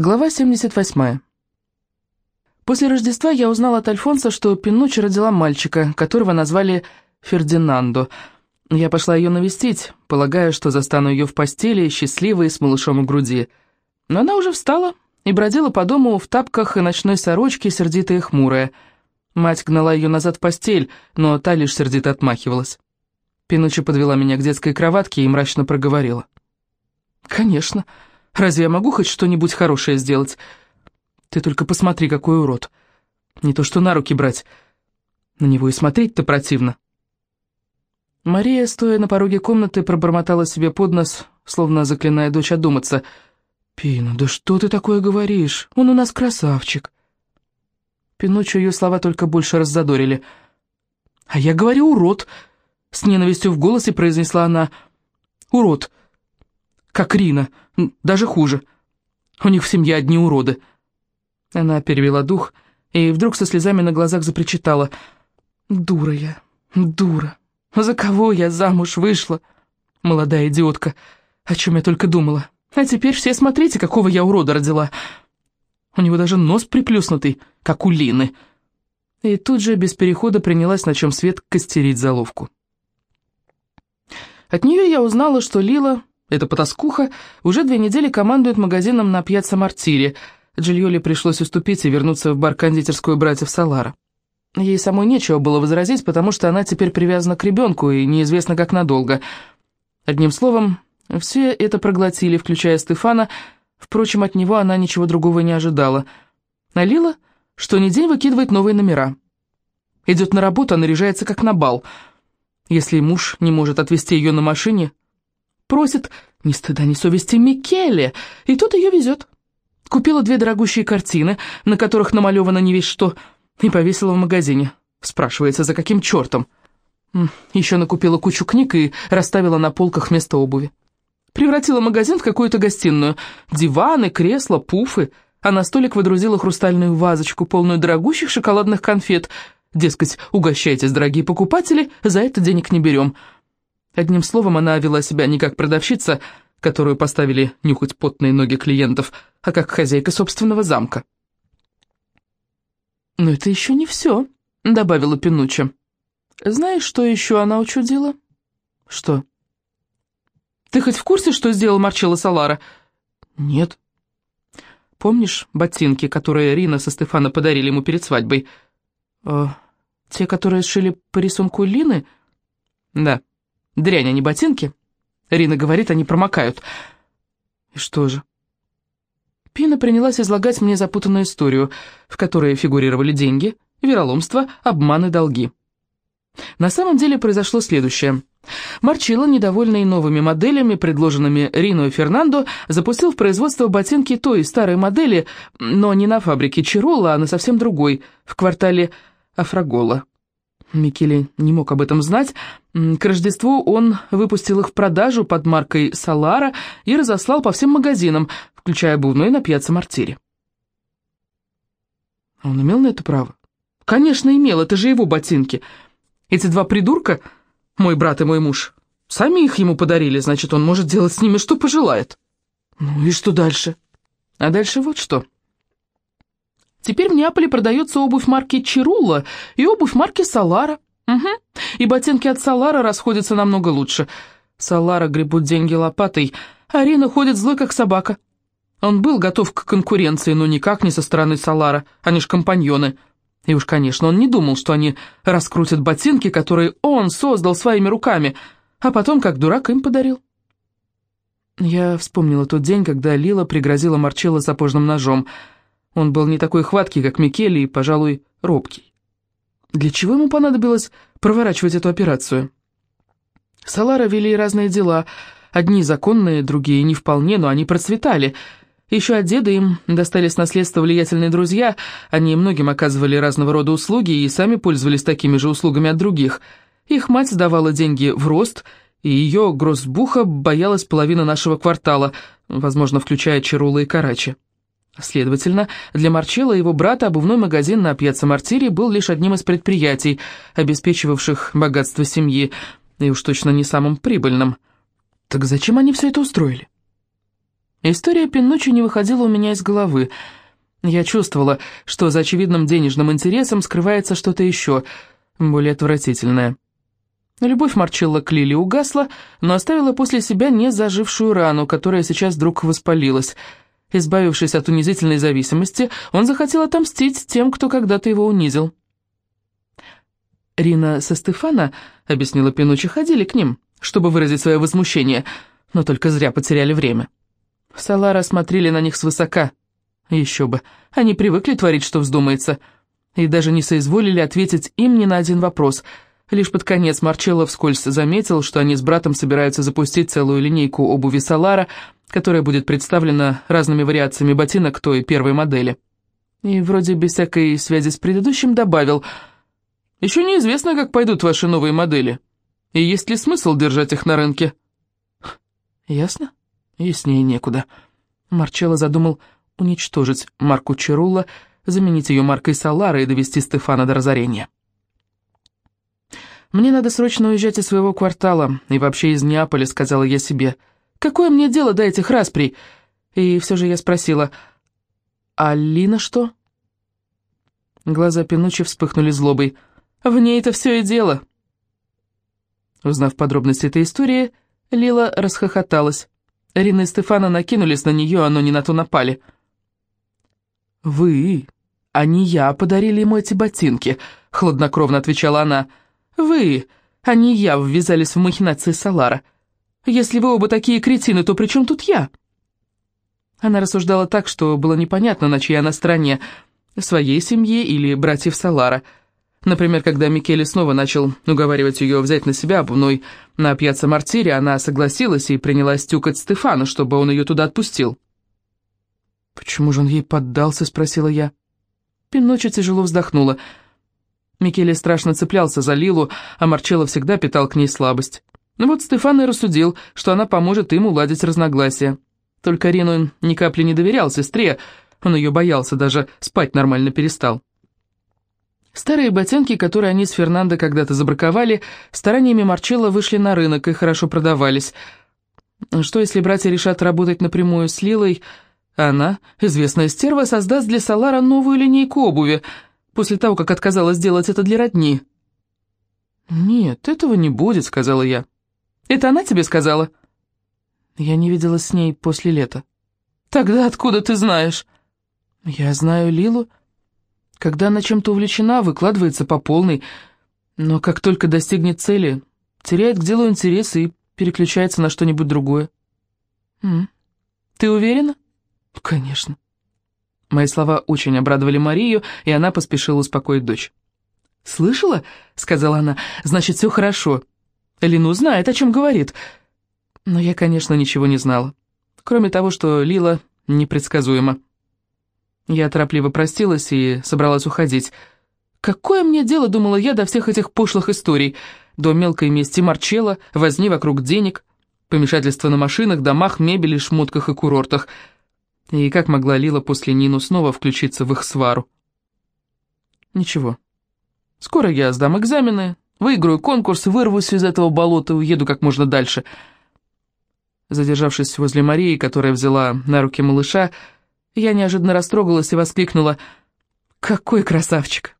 Глава 78. После Рождества я узнала от Альфонса, что Пинуччи родила мальчика, которого назвали Фердинандо. Я пошла ее навестить, полагая, что застану ее в постели, счастливой, с малышом у груди. Но она уже встала и бродила по дому в тапках и ночной сорочке, сердитая и хмурая. Мать гнала ее назад в постель, но та лишь сердито отмахивалась. Пинуччи подвела меня к детской кроватке и мрачно проговорила. «Конечно». Разве я могу хоть что-нибудь хорошее сделать? Ты только посмотри, какой урод. Не то что на руки брать. На него и смотреть-то противно. Мария, стоя на пороге комнаты, пробормотала себе под нос, словно заклиная дочь одуматься. «Пина, да что ты такое говоришь? Он у нас красавчик». Пиночу ее слова только больше раззадорили. «А я говорю, урод!» — с ненавистью в голосе произнесла она. «Урод! Как Рина!» Даже хуже. У них в семье одни уроды». Она перевела дух и вдруг со слезами на глазах запричитала. «Дура я, дура. За кого я замуж вышла? Молодая идиотка, о чем я только думала. А теперь все смотрите, какого я урода родила. У него даже нос приплюснутый, как у Лины». И тут же без перехода принялась, на чем свет, костерить заловку. От нее я узнала, что Лила эта потаскуха уже две недели командует магазином на Пьяцца Мартире. Джильоле пришлось уступить и вернуться в бар-кондитерскую братьев Салара. Ей самой нечего было возразить, потому что она теперь привязана к ребенку и неизвестно как надолго. Одним словом, все это проглотили, включая Стефана, впрочем, от него она ничего другого не ожидала. Налила, что ни день выкидывает новые номера. Идет на работу, а наряжается как на бал. Если муж не может отвезти ее на машине, Просит ни стыда, ни совести Микеле, и тут ее везет. Купила две дорогущие картины, на которых намалевано не весь что, и повесила в магазине. Спрашивается, за каким чертом? Еще накупила кучу книг и расставила на полках вместо обуви. Превратила магазин в какую-то гостиную. Диваны, кресла, пуфы. А на столик выдрузила хрустальную вазочку, полную дорогущих шоколадных конфет. Дескать, угощайтесь, дорогие покупатели, за это денег не берем. Одним словом, она вела себя не как продавщица, которую поставили нюхать потные ноги клиентов, а как хозяйка собственного замка. «Но это еще не все», — добавила Пинучча. «Знаешь, что еще она учудила?» «Что?» «Ты хоть в курсе, что сделал Марчелло Салара?» «Нет». «Помнишь ботинки, которые Рина со Стефана подарили ему перед свадьбой?» э, «Те, которые сшили по рисунку Лины?» «Да». Дрянь, они ботинки? Рина говорит, они промокают. И что же? Пина принялась излагать мне запутанную историю, в которой фигурировали деньги, вероломство, обман и долги. На самом деле произошло следующее. Марчилла, недовольный новыми моделями, предложенными Рино и Фернандо, запустил в производство ботинки той старой модели, но не на фабрике Чирола, а на совсем другой, в квартале Афрагола. Микеле не мог об этом знать. К Рождеству он выпустил их в продажу под маркой «Солара» и разослал по всем магазинам, включая обувной на пьяце Мартире. Он имел на это право? Конечно, имел, это же его ботинки. Эти два придурка, мой брат и мой муж, сами их ему подарили, значит, он может делать с ними, что пожелает. Ну и что дальше? А дальше вот что. Теперь в Неаполе продается обувь марки Чирула и обувь марки Салара. Угу. И ботинки от Салара расходятся намного лучше. Салара гребут деньги лопатой, а Рина ходит злой, как собака. Он был готов к конкуренции, но никак не со стороны Салара, они ж компаньоны. И уж, конечно, он не думал, что они раскрутят ботинки, которые он создал своими руками, а потом, как дурак, им подарил. Я вспомнила тот день, когда Лила пригрозила Марчелло сапожным ножом — он был не такой хваткий, как Микеле, и, пожалуй, робкий. Для чего ему понадобилось проворачивать эту операцию? Салара вели разные дела, одни законные, другие не вполне, но они процветали. Еще от деда им достались наследство влиятельные друзья, они многим оказывали разного рода услуги и сами пользовались такими же услугами от других. Их мать сдавала деньги в рост, и ее гроссбуха боялась половина нашего квартала, возможно, включая Чарула и Карачи. Следовательно, для Марчелла и его брата обувной магазин на Пьяцца Мартире был лишь одним из предприятий, обеспечивавших богатство семьи, и уж точно не самым прибыльным. Так зачем они все это устроили? История Пиннучи не выходила у меня из головы. Я чувствовала, что за очевидным денежным интересом скрывается что-то еще, более отвратительное. Любовь Марчелла к Лили угасла, но оставила после себя незажившую рану, которая сейчас вдруг воспалилась. Избавившись от унизительной зависимости, он захотел отомстить тем, кто когда-то его унизил. Рина со Стефана, объяснила Пинучи, ходили к ним, чтобы выразить свое возмущение, но только зря потеряли время. Салара смотрели на них свысока. Еще бы, они привыкли творить, что вздумается, и даже не соизволили ответить им ни на один вопрос — Лишь под конец Марчелло вскользь заметил, что они с братом собираются запустить целую линейку обуви Салара, которая будет представлена разными вариациями ботинок той первой модели. И вроде без всякой связи с предыдущим добавил, «Еще неизвестно, как пойдут ваши новые модели, и есть ли смысл держать их на рынке». «Ясно? Яснее некуда». Марчелло задумал уничтожить марку Чирулла, заменить ее маркой Салара и довести Стефана до разорения. «Мне надо срочно уезжать из своего квартала и вообще из Неаполя», — сказала я себе. «Какое мне дело до этих расприй?» И все же я спросила, «А Лина что?» Глаза Пинучи вспыхнули злобой. «В ней-то все и дело». Узнав подробности этой истории, Лила расхохоталась. Рина и Стефана накинулись на нее, а но не на то напали. «Вы, а не я, подарили ему эти ботинки», — хладнокровно отвечала она. Вы, а не я, ввязались в махинации Салара. Если вы оба такие кретины, то при чем тут я?» Она рассуждала так, что было непонятно, на чьей она стороне, своей семье или братьев Салара. Например, когда Микеле снова начал уговаривать ее взять на себя обувной на пьяцца Мартире, она согласилась и принялась тюкать Стефана, чтобы он ее туда отпустил. «Почему же он ей поддался?» — спросила я. Пиночи тяжело вздохнула — Микеле страшно цеплялся за Лилу, а Марчелло всегда питал к ней слабость. Ну вот Стефан и рассудил, что она поможет им уладить разногласия. Только Рину ни капли не доверял сестре, он ее боялся, даже спать нормально перестал. Старые ботинки, которые они с Фернандо когда-то забраковали, стараниями Марчелло вышли на рынок и хорошо продавались. Что если братья решат работать напрямую с Лилой, она, известная стерва, создаст для Салара новую линейку обуви — после того, как отказалась сделать это для родни». «Нет, этого не будет», — сказала я. «Это она тебе сказала?» «Я не виделась с ней после лета». «Тогда откуда ты знаешь?» «Я знаю Лилу. Когда она чем-то увлечена, выкладывается по полной, но как только достигнет цели, теряет к делу интерес и переключается на что-нибудь другое». «М «Ты уверена?» «Конечно». Мои слова очень обрадовали Марию, и она поспешила успокоить дочь. «Слышала?» — сказала она. «Значит, все хорошо. Лину знает, о чем говорит». Но я, конечно, ничего не знала. Кроме того, что Лила непредсказуема. Я торопливо простилась и собралась уходить. Какое мне дело, думала я, до всех этих пошлых историй, до мелкой мести Марчелла, возни вокруг денег, помешательства на машинах, домах, мебели, шмотках и курортах — и как могла Лила после Нину снова включиться в их свару? Ничего. Скоро я сдам экзамены, выиграю конкурс, вырвусь из этого болота уеду как можно дальше. Задержавшись возле Марии, которая взяла на руки малыша, я неожиданно растрогалась и воскликнула «Какой красавчик!»